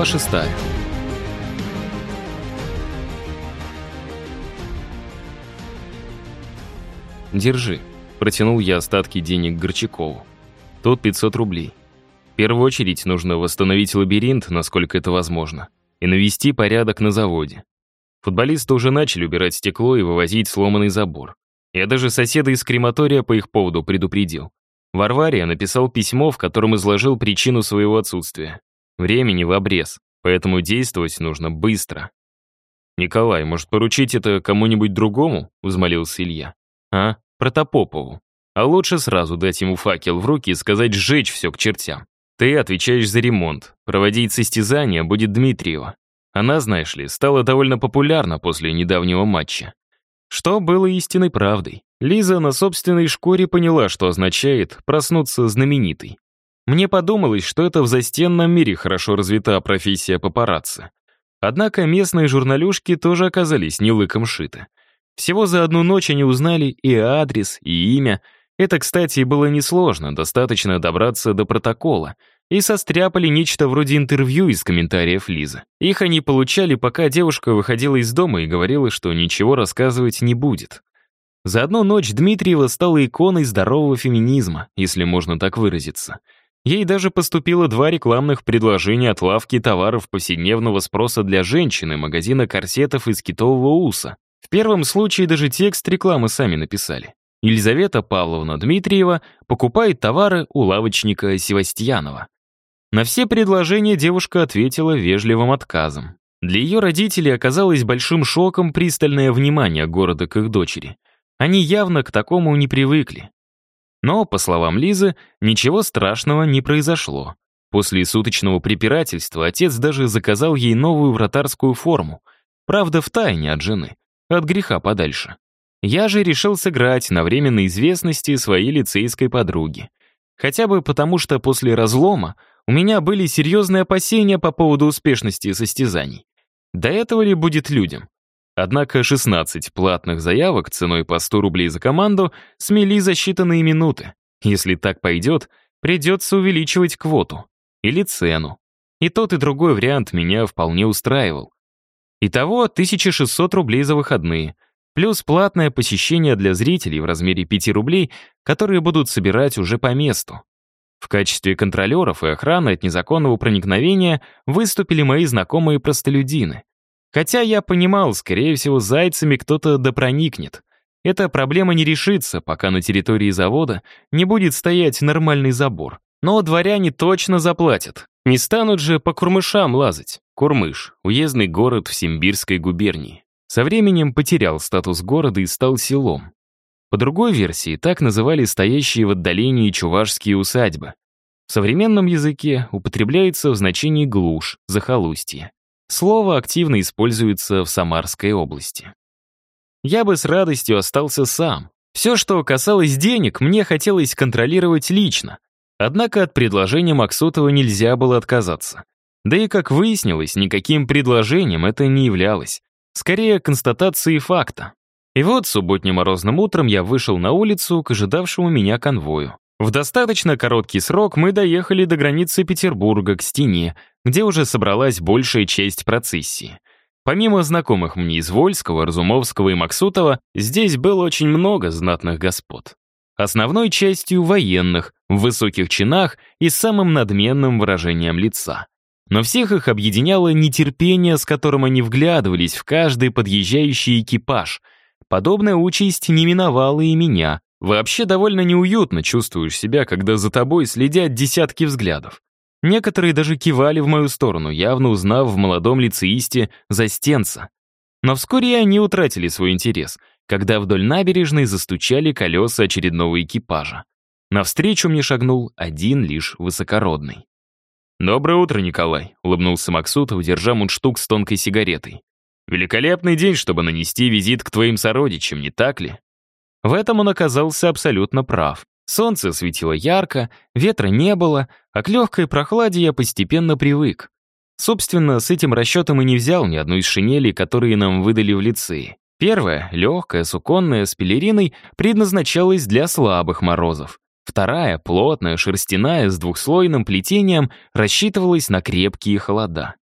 Глава шестая. «Держи», — протянул я остатки денег Горчакову. «Тут 500 рублей. В первую очередь нужно восстановить лабиринт, насколько это возможно, и навести порядок на заводе. Футболисты уже начали убирать стекло и вывозить сломанный забор. Я даже соседа из крематория по их поводу предупредил. Варваре я написал письмо, в котором изложил причину своего отсутствия. Времени в обрез, поэтому действовать нужно быстро. «Николай, может, поручить это кому-нибудь другому?» — взмолился Илья. «А? Протопопову. А лучше сразу дать ему факел в руки и сказать «сжечь все к чертям». Ты отвечаешь за ремонт. Проводить состязание будет Дмитриева. Она, знаешь ли, стала довольно популярна после недавнего матча. Что было истинной правдой. Лиза на собственной шкуре поняла, что означает проснуться знаменитой. Мне подумалось, что это в застенном мире хорошо развита профессия папарацци. Однако местные журналюшки тоже оказались не лыком шиты. Всего за одну ночь они узнали и адрес, и имя. Это, кстати, было несложно, достаточно добраться до протокола. И состряпали нечто вроде интервью из комментариев Лизы. Их они получали, пока девушка выходила из дома и говорила, что ничего рассказывать не будет. За одну ночь Дмитриева стала иконой здорового феминизма, если можно так выразиться. Ей даже поступило два рекламных предложения от лавки товаров повседневного спроса для женщины магазина корсетов из китового уса. В первом случае даже текст рекламы сами написали. Елизавета Павловна Дмитриева покупает товары у лавочника Севастьянова. На все предложения девушка ответила вежливым отказом. Для ее родителей оказалось большим шоком пристальное внимание города к их дочери. Они явно к такому не привыкли. Но, по словам Лизы, ничего страшного не произошло. После суточного препирательства отец даже заказал ей новую вратарскую форму. Правда, в тайне от жены. От греха подальше. Я же решил сыграть на временной известности своей лицейской подруги. Хотя бы потому, что после разлома у меня были серьезные опасения по поводу успешности состязаний. До этого ли будет людям? Однако 16 платных заявок ценой по 100 рублей за команду смели за считанные минуты. Если так пойдет, придется увеличивать квоту. Или цену. И тот, и другой вариант меня вполне устраивал. Итого 1600 рублей за выходные, плюс платное посещение для зрителей в размере 5 рублей, которые будут собирать уже по месту. В качестве контролеров и охраны от незаконного проникновения выступили мои знакомые простолюдины. Хотя я понимал, скорее всего, зайцами кто-то допроникнет. Эта проблема не решится, пока на территории завода не будет стоять нормальный забор. Но дворяне точно заплатят. Не станут же по Курмышам лазать. Курмыш — уездный город в Симбирской губернии. Со временем потерял статус города и стал селом. По другой версии, так называли стоящие в отдалении чувашские усадьбы. В современном языке употребляется в значении глушь, захолустье. Слово активно используется в Самарской области. Я бы с радостью остался сам. Все, что касалось денег, мне хотелось контролировать лично, Однако от предложения Максутова нельзя было отказаться. Да и, как выяснилось, никаким предложением это не являлось. Скорее, констатацией факта. И вот субботним морозным утром я вышел на улицу к ожидавшему меня конвою. В достаточно короткий срок мы доехали до границы Петербурга, к стене, где уже собралась большая часть процессии. Помимо знакомых мне из Вольского, Разумовского и Максутова, здесь было очень много знатных господ основной частью военных, в высоких чинах и с самым надменным выражением лица. Но всех их объединяло нетерпение, с которым они вглядывались в каждый подъезжающий экипаж. Подобная участь не миновала и меня. Вообще довольно неуютно чувствуешь себя, когда за тобой следят десятки взглядов. Некоторые даже кивали в мою сторону, явно узнав в молодом лицеисте застенца. Но вскоре они утратили свой интерес — когда вдоль набережной застучали колеса очередного экипажа. Навстречу мне шагнул один лишь высокородный. «Доброе утро, Николай», — улыбнулся Максутов, держа мундштук с тонкой сигаретой. «Великолепный день, чтобы нанести визит к твоим сородичам, не так ли?» В этом он оказался абсолютно прав. Солнце светило ярко, ветра не было, а к легкой прохладе я постепенно привык. Собственно, с этим расчетом и не взял ни одну из шинелей, которые нам выдали в лицее. Первая, легкая, суконная, с пелериной, предназначалась для слабых морозов. Вторая, плотная, шерстяная, с двухслойным плетением, рассчитывалась на крепкие холода.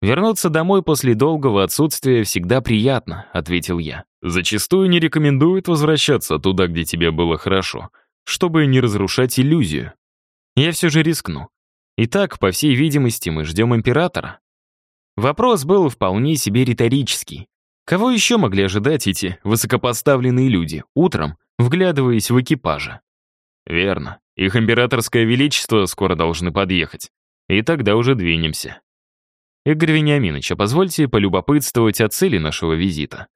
«Вернуться домой после долгого отсутствия всегда приятно», — ответил я. «Зачастую не рекомендуют возвращаться туда, где тебе было хорошо, чтобы не разрушать иллюзию. Я все же рискну. Итак, по всей видимости, мы ждем императора». Вопрос был вполне себе риторический. Кого еще могли ожидать эти высокопоставленные люди утром, вглядываясь в экипажи? Верно. Их императорское величество скоро должны подъехать. И тогда уже двинемся. Игорь Вениаминович, а позвольте полюбопытствовать о цели нашего визита.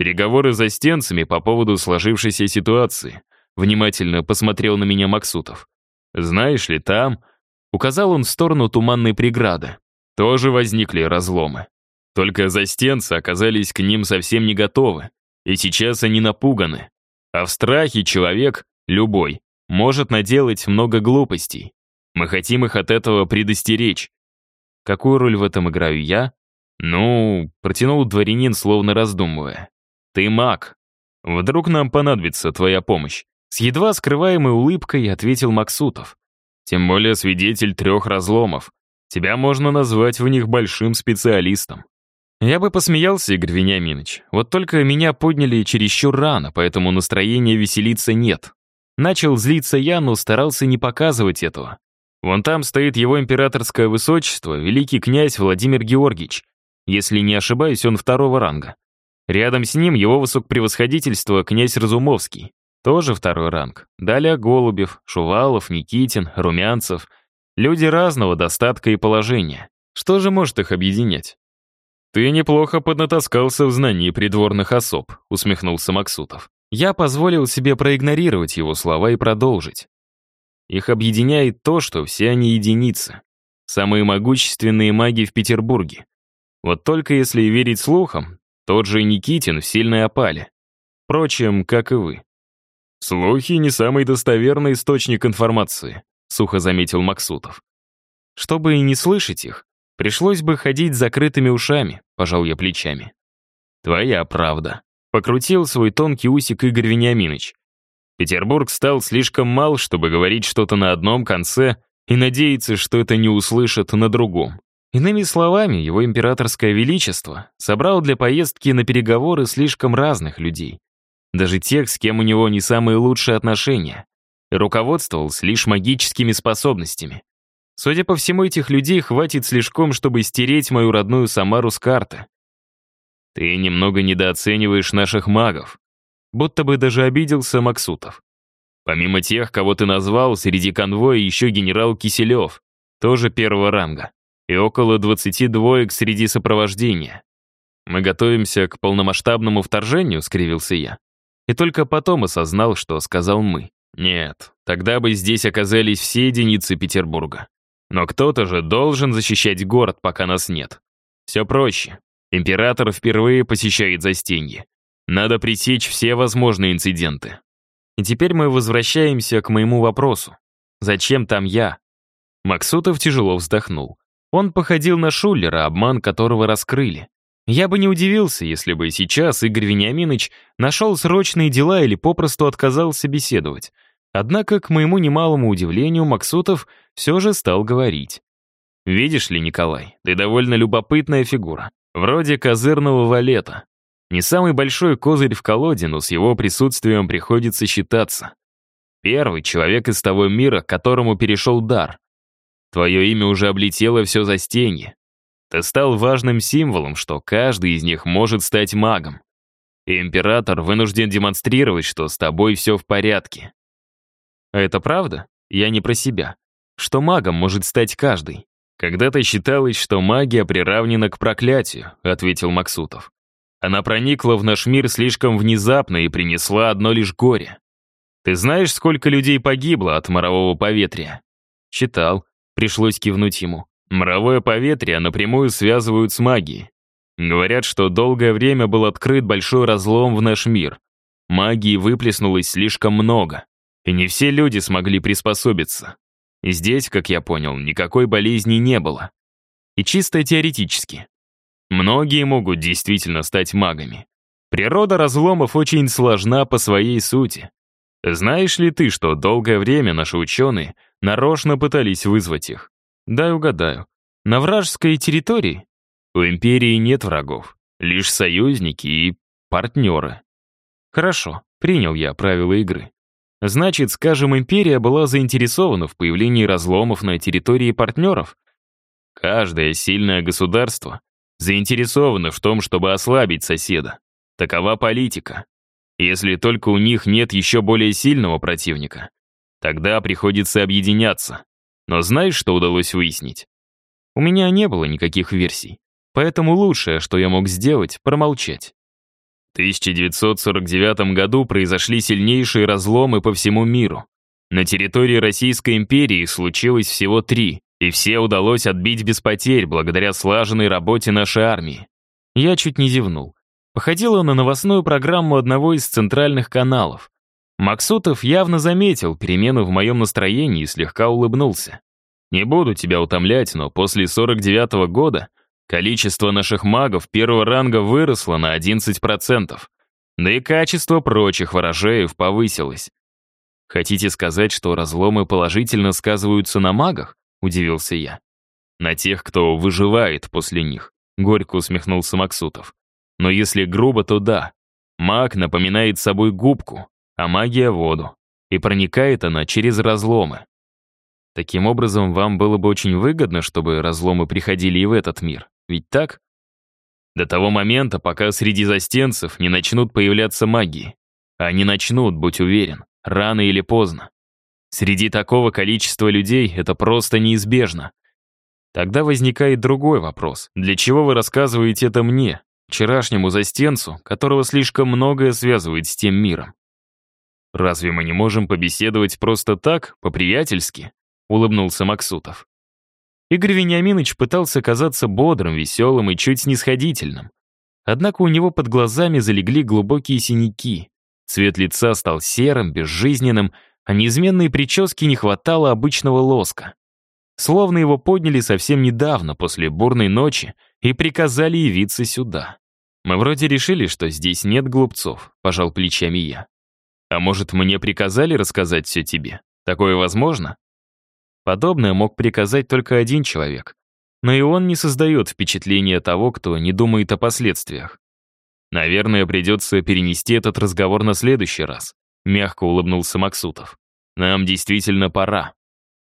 Переговоры за стенцами по поводу сложившейся ситуации. Внимательно посмотрел на меня Максутов. Знаешь ли, там... Указал он в сторону туманной преграды. Тоже возникли разломы. Только застенцы оказались к ним совсем не готовы, и сейчас они напуганы. А в страхе человек, любой, может наделать много глупостей. Мы хотим их от этого предостеречь. Какую роль в этом играю я? Ну, протянул дворянин, словно раздумывая. Ты маг. Вдруг нам понадобится твоя помощь. С едва скрываемой улыбкой ответил Максутов. Тем более свидетель трех разломов. Тебя можно назвать в них большим специалистом. Я бы посмеялся, Игорь Вениаминович. Вот только меня подняли чересчур рано, поэтому настроения веселиться нет. Начал злиться я, но старался не показывать этого. Вон там стоит его императорское высочество, великий князь Владимир Георгиевич. Если не ошибаюсь, он второго ранга. Рядом с ним его высокопревосходительство князь Разумовский. Тоже второй ранг. Далее Голубев, Шувалов, Никитин, Румянцев. Люди разного достатка и положения. Что же может их объединять? «Ты неплохо поднатаскался в знании придворных особ», — усмехнулся Максутов. Я позволил себе проигнорировать его слова и продолжить. Их объединяет то, что все они единицы. Самые могущественные маги в Петербурге. Вот только если верить слухам, тот же Никитин в сильной опале. Впрочем, как и вы. «Слухи — не самый достоверный источник информации», — сухо заметил Максутов. «Чтобы и не слышать их, пришлось бы ходить с закрытыми ушами», — пожал я плечами. «Твоя правда», Покрутил свой тонкий усик Игорь Вениаминович. Петербург стал слишком мал, чтобы говорить что-то на одном конце и надеяться, что это не услышат на другом. Иными словами, его императорское величество собрал для поездки на переговоры слишком разных людей. Даже тех, с кем у него не самые лучшие отношения. И руководствовался лишь магическими способностями. Судя по всему, этих людей хватит слишком, чтобы стереть мою родную Самару с карты. Ты немного недооцениваешь наших магов. Будто бы даже обиделся Максутов. Помимо тех, кого ты назвал, среди конвоя еще генерал Киселев, тоже первого ранга, и около 20 двоек среди сопровождения. Мы готовимся к полномасштабному вторжению, скривился я. И только потом осознал, что сказал мы. Нет, тогда бы здесь оказались все единицы Петербурга. Но кто-то же должен защищать город, пока нас нет. Все проще. Император впервые посещает застенье. Надо пресечь все возможные инциденты. И теперь мы возвращаемся к моему вопросу. Зачем там я? Максутов тяжело вздохнул. Он походил на Шуллера, обман которого раскрыли. Я бы не удивился, если бы сейчас Игорь Вениаминович нашел срочные дела или попросту отказался беседовать. Однако, к моему немалому удивлению, Максутов все же стал говорить. «Видишь ли, Николай, ты довольно любопытная фигура. Вроде козырного валета. Не самый большой козырь в колоде, но с его присутствием приходится считаться. Первый человек из того мира, которому перешел дар. Твое имя уже облетело все за стеньи. Ты стал важным символом, что каждый из них может стать магом. И император вынужден демонстрировать, что с тобой все в порядке. А это правда? Я не про себя. Что магом может стать каждый. «Когда-то считалось, что магия приравнена к проклятию», — ответил Максутов. «Она проникла в наш мир слишком внезапно и принесла одно лишь горе. Ты знаешь, сколько людей погибло от морового поветрия?» «Читал», — пришлось кивнуть ему. «Моровое поветрие напрямую связывают с магией. Говорят, что долгое время был открыт большой разлом в наш мир. Магии выплеснулось слишком много, и не все люди смогли приспособиться. Здесь, как я понял, никакой болезни не было. И чисто теоретически. Многие могут действительно стать магами. Природа разломов очень сложна по своей сути. Знаешь ли ты, что долгое время наши ученые нарочно пытались вызвать их? Дай угадаю. На вражеской территории? У Империи нет врагов, лишь союзники и партнеры. Хорошо, принял я правила игры. Значит, скажем, Империя была заинтересована в появлении разломов на территории партнеров? Каждое сильное государство заинтересовано в том, чтобы ослабить соседа. Такова политика. Если только у них нет еще более сильного противника, тогда приходится объединяться. Но знаешь, что удалось выяснить? У меня не было никаких версий, поэтому лучшее, что я мог сделать, промолчать. В 1949 году произошли сильнейшие разломы по всему миру. На территории Российской империи случилось всего три, и все удалось отбить без потерь благодаря слаженной работе нашей армии. Я чуть не зевнул. Походило на новостную программу одного из центральных каналов. Максутов явно заметил перемену в моем настроении и слегка улыбнулся. «Не буду тебя утомлять, но после 49-го года количество наших магов первого ранга выросло на 11%, да и качество прочих ворожеев повысилось. Хотите сказать, что разломы положительно сказываются на магах? — удивился я. «На тех, кто выживает после них», — горько усмехнулся Максутов. «Но если грубо, то да. Маг напоминает собой губку, а магия — воду. И проникает она через разломы. Таким образом, вам было бы очень выгодно, чтобы разломы приходили и в этот мир. Ведь так? До того момента, пока среди застенцев не начнут появляться магии. Они начнут, будь уверен, рано или поздно. Среди такого количества людей это просто неизбежно. Тогда возникает другой вопрос. Для чего вы рассказываете это мне, вчерашнему застенцу, которого слишком многое связывает с тем миром? «Разве мы не можем побеседовать просто так, по-приятельски?» — улыбнулся Максутов. Игорь Вениаминович пытался казаться бодрым, веселым и чуть снисходительным. Однако у него под глазами залегли глубокие синяки. Цвет лица стал серым, безжизненным, а неизменной прическе не хватало обычного лоска. Словно его подняли совсем недавно, после бурной ночи, и приказали явиться сюда. Мы вроде решили, что здесь нет глупцов, пожал плечами я. А может, мне приказали рассказать все тебе? Такое возможно? Подобное мог приказать только один человек. Но и он не создает впечатления того, кто не думает о последствиях. Наверное, придется перенести этот разговор на следующий раз. Мягко улыбнулся Максутов. «Нам действительно пора».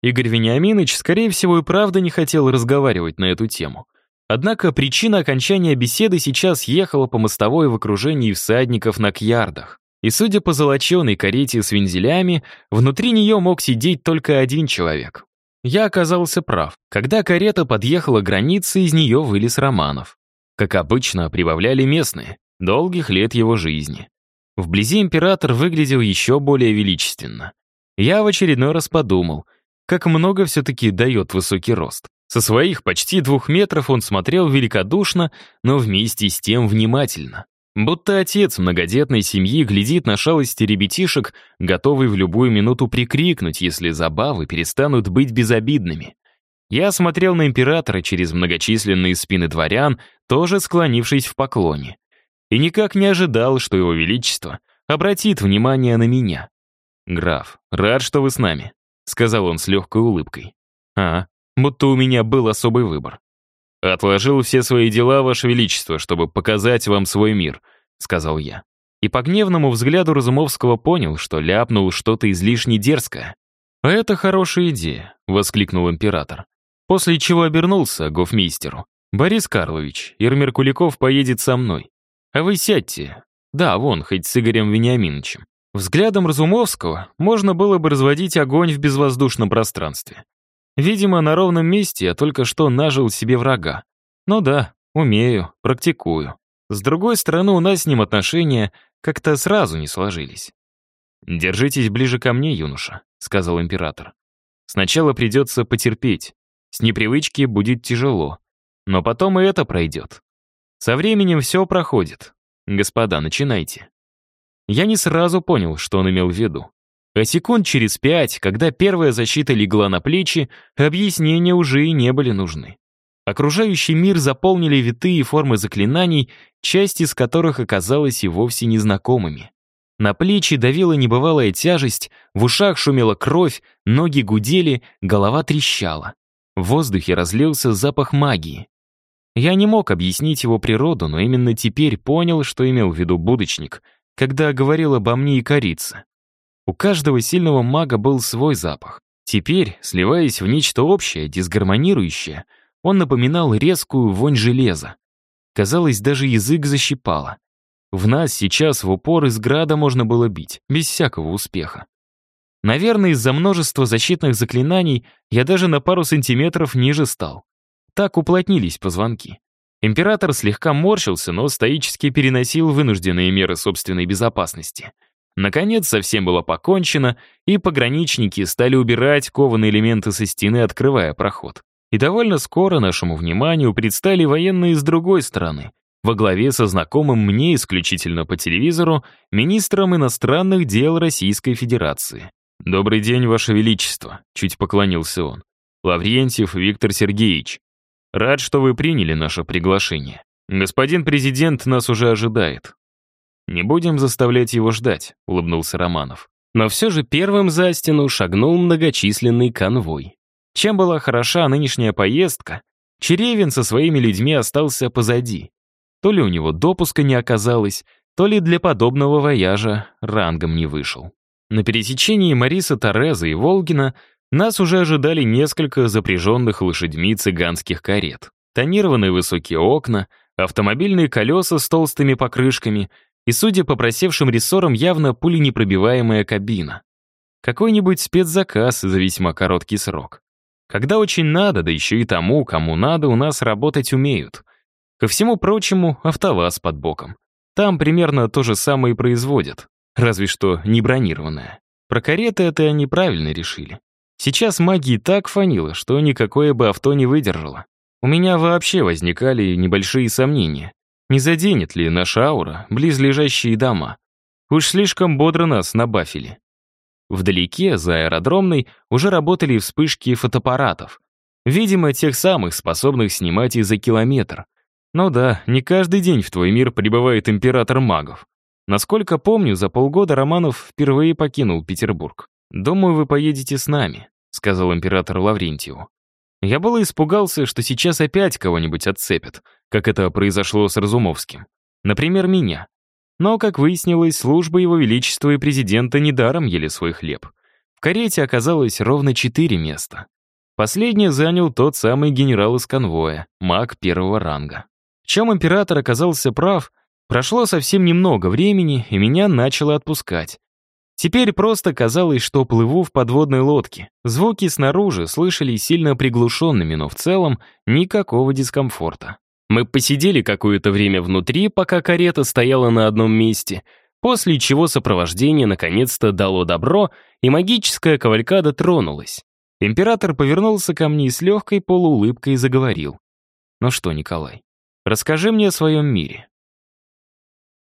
Игорь Вениаминович, скорее всего, и правда не хотел разговаривать на эту тему. Однако причина окончания беседы сейчас ехала по мостовой в окружении всадников на кьярдах. И судя по золоченой карете с вензелями, внутри нее мог сидеть только один человек. Я оказался прав. Когда карета подъехала к границе, из нее вылез Романов. Как обычно, прибавляли местные, долгих лет его жизни. Вблизи император выглядел еще более величественно. Я в очередной раз подумал, как много все-таки дает высокий рост. Со своих почти двух метров он смотрел великодушно, но вместе с тем внимательно. Будто отец многодетной семьи глядит на шалости ребятишек, готовый в любую минуту прикрикнуть, если забавы перестанут быть безобидными. Я смотрел на императора через многочисленные спины дворян, тоже склонившись в поклоне и никак не ожидал, что его величество обратит внимание на меня. «Граф, рад, что вы с нами», — сказал он с легкой улыбкой. «А, будто у меня был особый выбор». «Отложил все свои дела, Ваше Величество, чтобы показать вам свой мир», — сказал я. И по гневному взгляду Разумовского понял, что ляпнул что-то излишне дерзкое. «А это хорошая идея», — воскликнул император. После чего обернулся гофмейстеру. «Борис Карлович, Ермир Куликов поедет со мной. А вы сядьте. Да, вон, хоть с Игорем Вениаминовичем. Взглядом Разумовского можно было бы разводить огонь в безвоздушном пространстве. Видимо, на ровном месте я только что нажил себе врага. Ну да, умею, практикую. С другой стороны, у нас с ним отношения как-то сразу не сложились. «Держитесь ближе ко мне, юноша», — сказал император. «Сначала придется потерпеть. С непривычки будет тяжело. Но потом и это пройдет. Со временем все проходит. Господа, начинайте. Я не сразу понял, что он имел в виду. А секунд через пять, когда первая защита легла на плечи, объяснения уже и не были нужны. Окружающий мир заполнили витые формы заклинаний, часть из которых оказалась и вовсе незнакомыми. На плечи давила небывалая тяжесть, в ушах шумела кровь, ноги гудели, голова трещала. В воздухе разлился запах магии. Я не мог объяснить его природу, но именно теперь понял, что имел в виду будочник, когда говорил обо мне и корице. У каждого сильного мага был свой запах. Теперь, сливаясь в нечто общее, дисгармонирующее, он напоминал резкую вонь железа. Казалось, даже язык защипало. В нас сейчас в упор из града можно было бить, без всякого успеха. Наверное, из-за множества защитных заклинаний я даже на пару сантиметров ниже стал. Так уплотнились позвонки. Император слегка морщился, но стоически переносил вынужденные меры собственной безопасности. Наконец, совсем было покончено, и пограничники стали убирать кованые элементы со стены, открывая проход. И довольно скоро нашему вниманию предстали военные с другой стороны, во главе со знакомым мне исключительно по телевизору министром иностранных дел Российской Федерации. «Добрый день, Ваше Величество», — чуть поклонился он. «Лаврентьев Виктор Сергеевич, рад, что вы приняли наше приглашение. Господин президент нас уже ожидает. «Не будем заставлять его ждать», — улыбнулся Романов. Но все же первым за стену шагнул многочисленный конвой. Чем была хороша нынешняя поездка, Черевин со своими людьми остался позади. То ли у него допуска не оказалось, то ли для подобного вояжа рангом не вышел. На пересечении Мариса Тореза и Волгина нас уже ожидали несколько запряженных лошадьми цыганских карет. Тонированные высокие окна, автомобильные колеса с толстыми покрышками и, судя по просевшим рессорам, явно пуленепробиваемая кабина. Какой-нибудь спецзаказ за весьма короткий срок. Когда очень надо, да еще и тому, кому надо, у нас работать умеют. Ко всему прочему, автоваз под боком. Там примерно то же самое и производят, разве что не бронированное. Про кареты это они правильно решили. Сейчас магии так фанило, что никакое бы авто не выдержало. У меня вообще возникали небольшие сомнения. Не заденет ли наша аура близлежащие дома? Уж слишком бодро нас набафили. Вдалеке, за аэродромной, уже работали вспышки фотоаппаратов. Видимо, тех самых, способных снимать и за километр. Ну да, не каждый день в твой мир прибывает император магов. Насколько помню, за полгода Романов впервые покинул Петербург. «Думаю, вы поедете с нами», — сказал император Лаврентьеву. Я было испугался, что сейчас опять кого-нибудь отцепят, как это произошло с Разумовским. Например, меня. Но, как выяснилось, служба его величества и президента недаром ели свой хлеб. В карете оказалось ровно четыре места. Последнее занял тот самый генерал из конвоя, маг первого ранга. В чем император оказался прав, прошло совсем немного времени, и меня начало отпускать. Теперь просто казалось, что плыву в подводной лодке. Звуки снаружи слышались сильно приглушенными, но в целом никакого дискомфорта. Мы посидели какое-то время внутри, пока карета стояла на одном месте, после чего сопровождение наконец-то дало добро, и магическая кавалькада тронулась. Император повернулся ко мне и с легкой полуулыбкой заговорил. «Ну что, Николай, расскажи мне о своем мире.